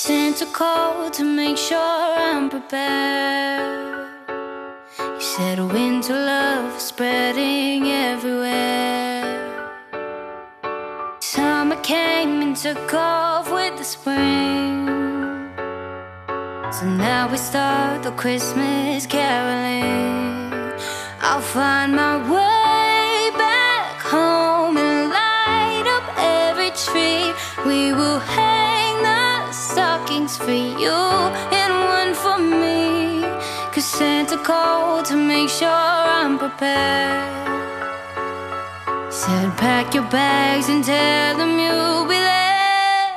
Santa called to make sure I'm prepared. He said winter love is spreading everywhere. Summer came and took off with the spring. So now we start the Christmas caroling. I'll find my way stockings for you and one for me. Cause Santa called to make sure I'm prepared. Said pack your bags and tell them you'll be there.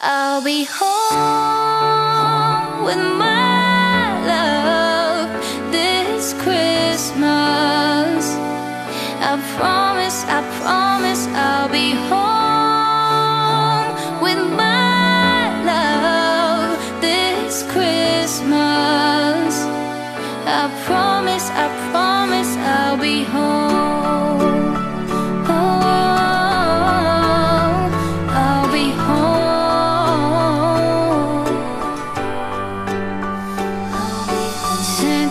I'll be home with my love this Christmas. I promise,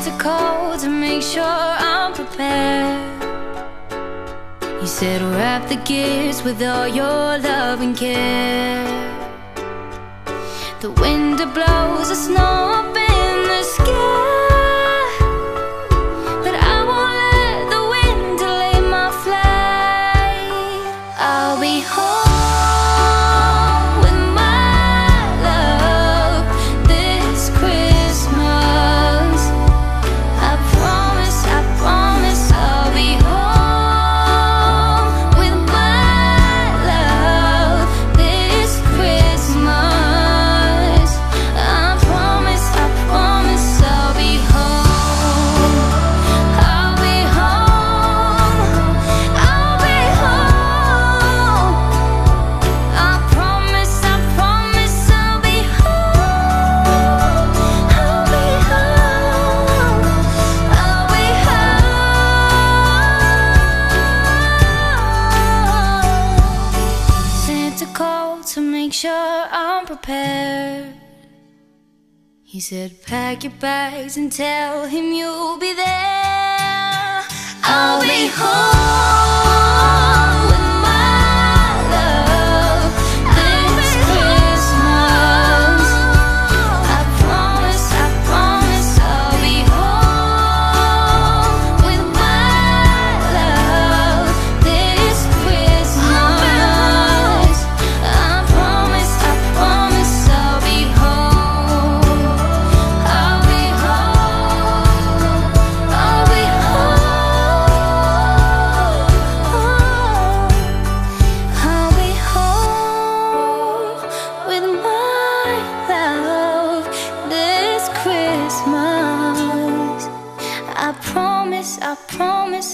Santa call to make sure I'm prepared. He said, wrap the gifts with all your love and care. The wind blows the snow Called to make sure I'm prepared. He said, pack your bags and tell him you'll be there. I'll be home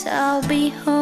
I'll be home.